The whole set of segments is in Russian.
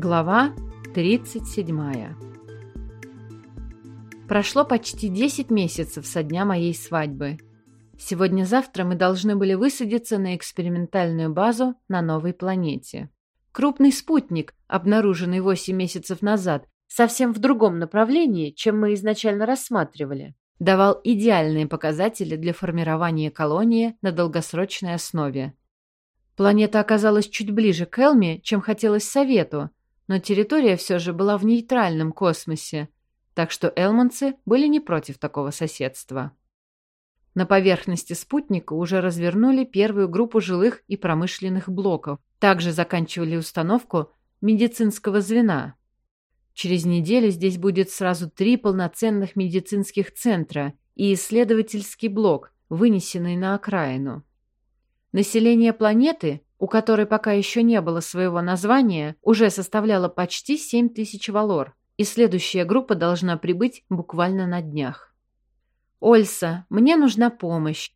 Глава 37 Прошло почти 10 месяцев со дня моей свадьбы. Сегодня-завтра мы должны были высадиться на экспериментальную базу на новой планете. Крупный спутник, обнаруженный 8 месяцев назад, совсем в другом направлении, чем мы изначально рассматривали, давал идеальные показатели для формирования колонии на долгосрочной основе. Планета оказалась чуть ближе к Элме, чем хотелось Совету, но территория все же была в нейтральном космосе, так что элмонцы были не против такого соседства. На поверхности спутника уже развернули первую группу жилых и промышленных блоков, также заканчивали установку медицинского звена. Через неделю здесь будет сразу три полноценных медицинских центра и исследовательский блок, вынесенный на окраину. Население планеты у которой пока еще не было своего названия, уже составляла почти 7 тысяч валор, и следующая группа должна прибыть буквально на днях. «Ольса, мне нужна помощь!»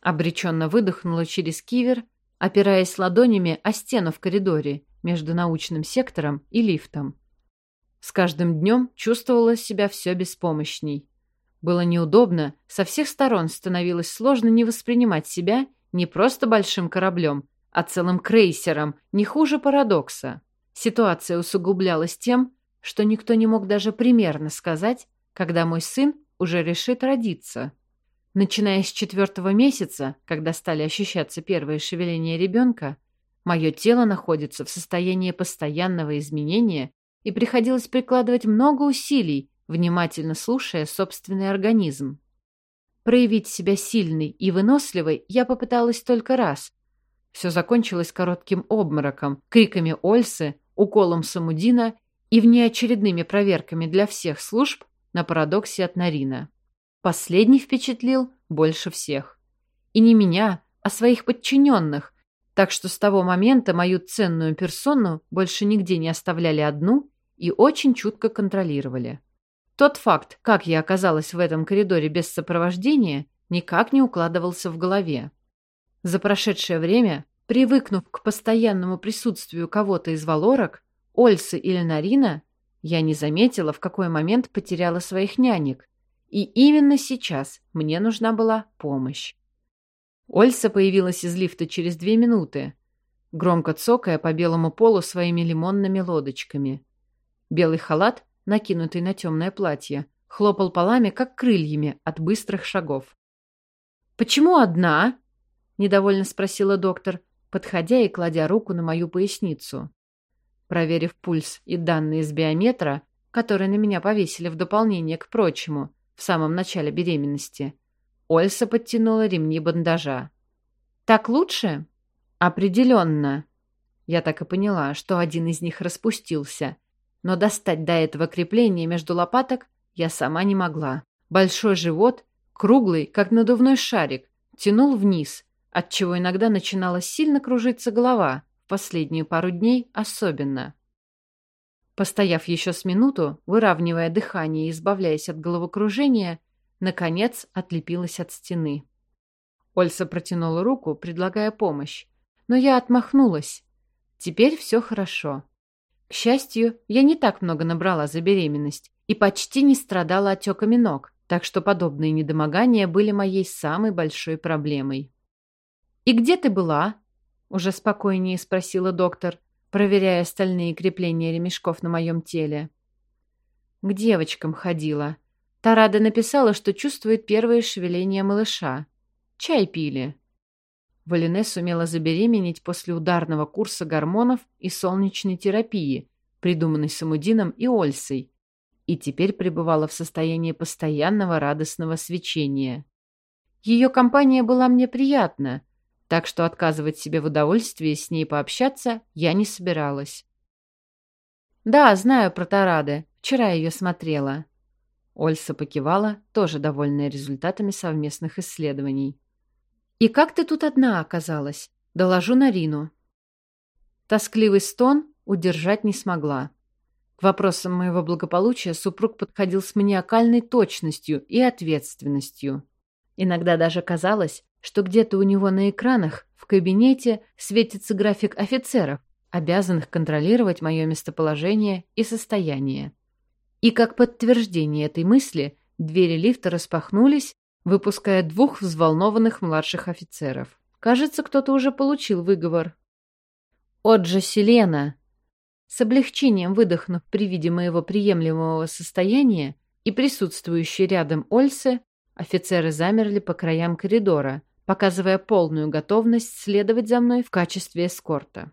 Обреченно выдохнула через кивер, опираясь ладонями о стену в коридоре между научным сектором и лифтом. С каждым днем чувствовала себя все беспомощней. Было неудобно, со всех сторон становилось сложно не воспринимать себя не просто большим кораблем, а целым крейсером, не хуже парадокса. Ситуация усугублялась тем, что никто не мог даже примерно сказать, когда мой сын уже решит родиться. Начиная с четвертого месяца, когда стали ощущаться первые шевеления ребенка, мое тело находится в состоянии постоянного изменения и приходилось прикладывать много усилий, внимательно слушая собственный организм. Проявить себя сильной и выносливой я попыталась только раз, все закончилось коротким обмороком, криками Ольсы, уколом Самудина и внеочередными проверками для всех служб на парадоксе от Нарина. Последний впечатлил больше всех. И не меня, а своих подчиненных, так что с того момента мою ценную персону больше нигде не оставляли одну и очень чутко контролировали. Тот факт, как я оказалась в этом коридоре без сопровождения, никак не укладывался в голове. За прошедшее время, привыкнув к постоянному присутствию кого-то из валорок, Ольсы или Нарина, я не заметила, в какой момент потеряла своих нянек. И именно сейчас мне нужна была помощь. Ольса появилась из лифта через две минуты, громко цокая по белому полу своими лимонными лодочками. Белый халат, накинутый на темное платье, хлопал полами, как крыльями от быстрых шагов. «Почему одна?» Недовольно спросила доктор, подходя и кладя руку на мою поясницу. Проверив пульс и данные из биометра, которые на меня повесили в дополнение к прочему в самом начале беременности, Ольса подтянула ремни бандажа. «Так лучше?» «Определенно». Я так и поняла, что один из них распустился, но достать до этого крепления между лопаток я сама не могла. Большой живот, круглый, как надувной шарик, тянул вниз, отчего иногда начинала сильно кружиться голова, в последнюю пару дней особенно. Постояв еще с минуту, выравнивая дыхание и избавляясь от головокружения, наконец отлепилась от стены. Ольса протянула руку, предлагая помощь, но я отмахнулась. Теперь все хорошо. К счастью, я не так много набрала за беременность и почти не страдала отеками ног, так что подобные недомогания были моей самой большой проблемой. «И где ты была?» — уже спокойнее спросила доктор, проверяя остальные крепления ремешков на моем теле. «К девочкам ходила. Тарада написала, что чувствует первые шевеления малыша. Чай пили». Валине сумела забеременеть после ударного курса гормонов и солнечной терапии, придуманной Самудином и Ольсой, и теперь пребывала в состоянии постоянного радостного свечения. Ее компания была мне приятна, так что отказывать себе в удовольствии с ней пообщаться я не собиралась. «Да, знаю про Тарады. Вчера ее смотрела». Ольса покивала, тоже довольная результатами совместных исследований. «И как ты тут одна оказалась? Доложу Нарину». Тоскливый стон удержать не смогла. К вопросам моего благополучия супруг подходил с маниакальной точностью и ответственностью. Иногда даже казалось, что где-то у него на экранах в кабинете светится график офицеров, обязанных контролировать мое местоположение и состояние. И как подтверждение этой мысли, двери лифта распахнулись, выпуская двух взволнованных младших офицеров. Кажется, кто-то уже получил выговор. «Отже, Селена!» С облегчением выдохнув при виде моего приемлемого состояния и присутствующей рядом Ольсы, офицеры замерли по краям коридора, показывая полную готовность следовать за мной в качестве эскорта.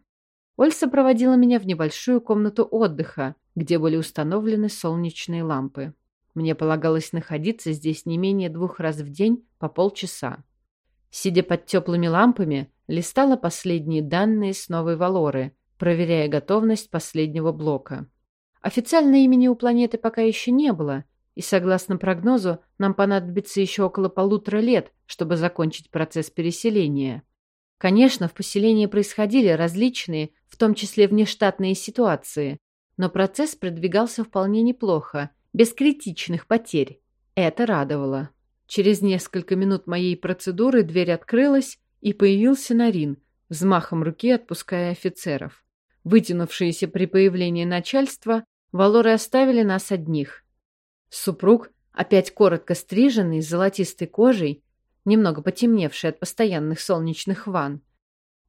Ольса проводила меня в небольшую комнату отдыха, где были установлены солнечные лампы. Мне полагалось находиться здесь не менее двух раз в день по полчаса. Сидя под теплыми лампами, листала последние данные с новой Валоры, проверяя готовность последнего блока. Официально имени у планеты пока еще не было, и, согласно прогнозу, нам понадобится еще около полутора лет, чтобы закончить процесс переселения. Конечно, в поселении происходили различные, в том числе внештатные ситуации, но процесс продвигался вполне неплохо, без критичных потерь. Это радовало. Через несколько минут моей процедуры дверь открылась, и появился Нарин, взмахом руки отпуская офицеров. Вытянувшиеся при появлении начальства, валоры оставили нас одних. Супруг, опять коротко стриженный, с золотистой кожей, немного потемневший от постоянных солнечных ванн,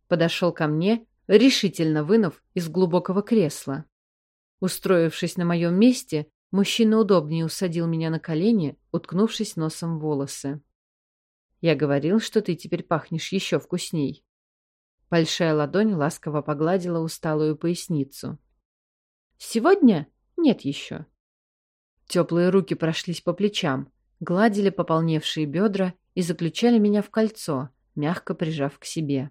подошел ко мне, решительно вынув из глубокого кресла. Устроившись на моем месте, Мужчина удобнее усадил меня на колени, уткнувшись носом в волосы. «Я говорил, что ты теперь пахнешь еще вкусней». Большая ладонь ласково погладила усталую поясницу. «Сегодня? Нет еще». Теплые руки прошлись по плечам, гладили пополневшие бедра и заключали меня в кольцо, мягко прижав к себе.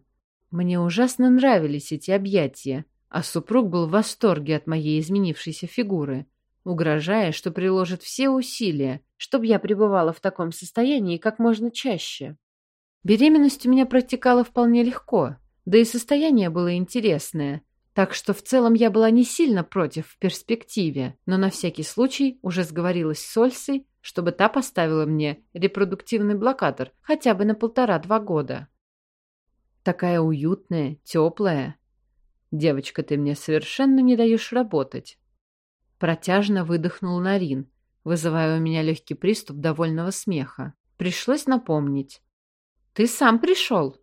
Мне ужасно нравились эти объятия, а супруг был в восторге от моей изменившейся фигуры — угрожая, что приложит все усилия, чтобы я пребывала в таком состоянии как можно чаще. Беременность у меня протекала вполне легко, да и состояние было интересное, так что в целом я была не сильно против в перспективе, но на всякий случай уже сговорилась с Ольсой, чтобы та поставила мне репродуктивный блокатор хотя бы на полтора-два года. Такая уютная, теплая. Девочка, ты мне совершенно не даешь работать. Протяжно выдохнул Нарин, вызывая у меня легкий приступ довольного смеха. Пришлось напомнить. «Ты сам пришел!»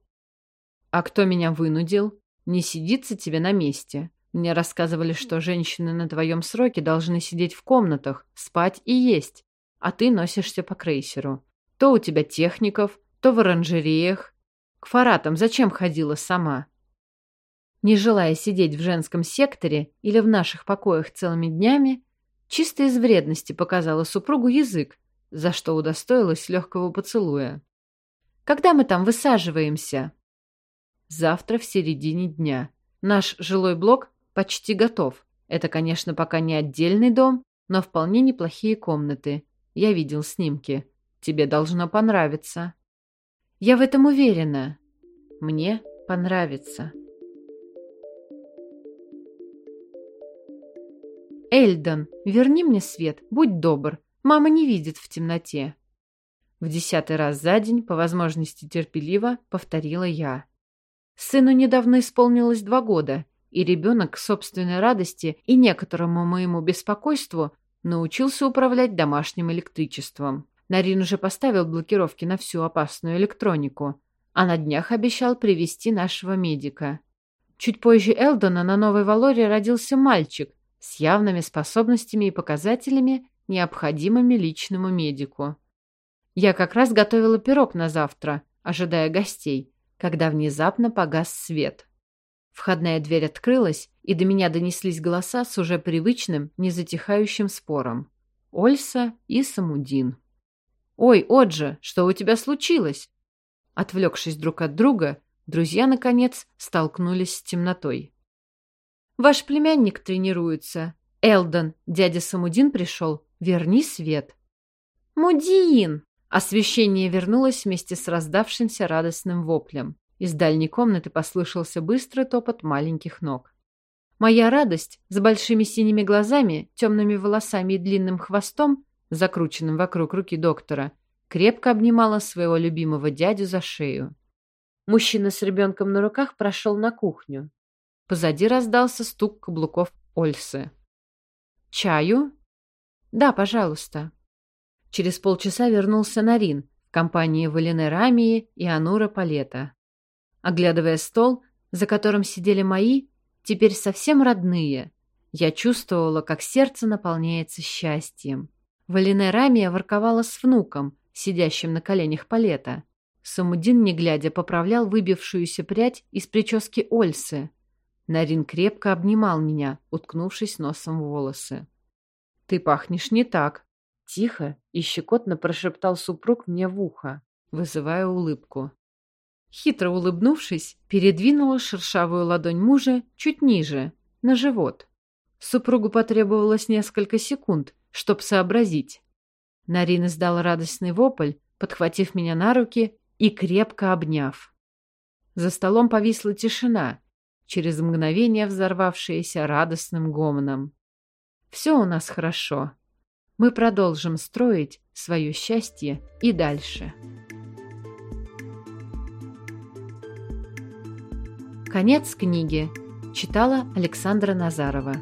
«А кто меня вынудил? Не сидится тебе на месте. Мне рассказывали, что женщины на твоем сроке должны сидеть в комнатах, спать и есть, а ты носишься по крейсеру. То у тебя техников, то в оранжереях. К фаратам зачем ходила сама?» не желая сидеть в женском секторе или в наших покоях целыми днями, чисто из вредности показала супругу язык, за что удостоилась легкого поцелуя. «Когда мы там высаживаемся?» «Завтра в середине дня. Наш жилой блок почти готов. Это, конечно, пока не отдельный дом, но вполне неплохие комнаты. Я видел снимки. Тебе должно понравиться». «Я в этом уверена. Мне понравится». «Эльдон, верни мне свет, будь добр. Мама не видит в темноте». В десятый раз за день, по возможности терпеливо, повторила я. Сыну недавно исполнилось два года, и ребенок к собственной радости и некоторому моему беспокойству научился управлять домашним электричеством. Нарин уже поставил блокировки на всю опасную электронику, а на днях обещал привести нашего медика. Чуть позже Элдона на Новой Валоре родился мальчик, с явными способностями и показателями, необходимыми личному медику. Я как раз готовила пирог на завтра, ожидая гостей, когда внезапно погас свет. Входная дверь открылась, и до меня донеслись голоса с уже привычным, незатихающим спором. Ольса и Самудин. «Ой, Оджа, что у тебя случилось?» Отвлекшись друг от друга, друзья, наконец, столкнулись с темнотой. Ваш племянник тренируется. Элдон, дядя Самудин пришел. Верни свет. Мудин! Освещение вернулось вместе с раздавшимся радостным воплем. Из дальней комнаты послышался быстрый топот маленьких ног. Моя радость с большими синими глазами, темными волосами и длинным хвостом, закрученным вокруг руки доктора, крепко обнимала своего любимого дядю за шею. Мужчина с ребенком на руках прошел на кухню. Позади раздался стук каблуков Ольсы. «Чаю?» «Да, пожалуйста». Через полчаса вернулся Нарин в компании Валины Рамии и Анура Палета. Оглядывая стол, за которым сидели мои, теперь совсем родные, я чувствовала, как сердце наполняется счастьем. Валине Рамия ворковала с внуком, сидящим на коленях Палета. Самудин, не глядя, поправлял выбившуюся прядь из прически Ольсы. Нарин крепко обнимал меня, уткнувшись носом в волосы. «Ты пахнешь не так», — тихо и щекотно прошептал супруг мне в ухо, вызывая улыбку. Хитро улыбнувшись, передвинула шершавую ладонь мужа чуть ниже, на живот. Супругу потребовалось несколько секунд, чтоб сообразить. Нарин издал радостный вопль, подхватив меня на руки и крепко обняв. За столом повисла тишина, через мгновение взорвавшаяся радостным гомоном. «Все у нас хорошо. Мы продолжим строить свое счастье и дальше». Конец книги. Читала Александра Назарова.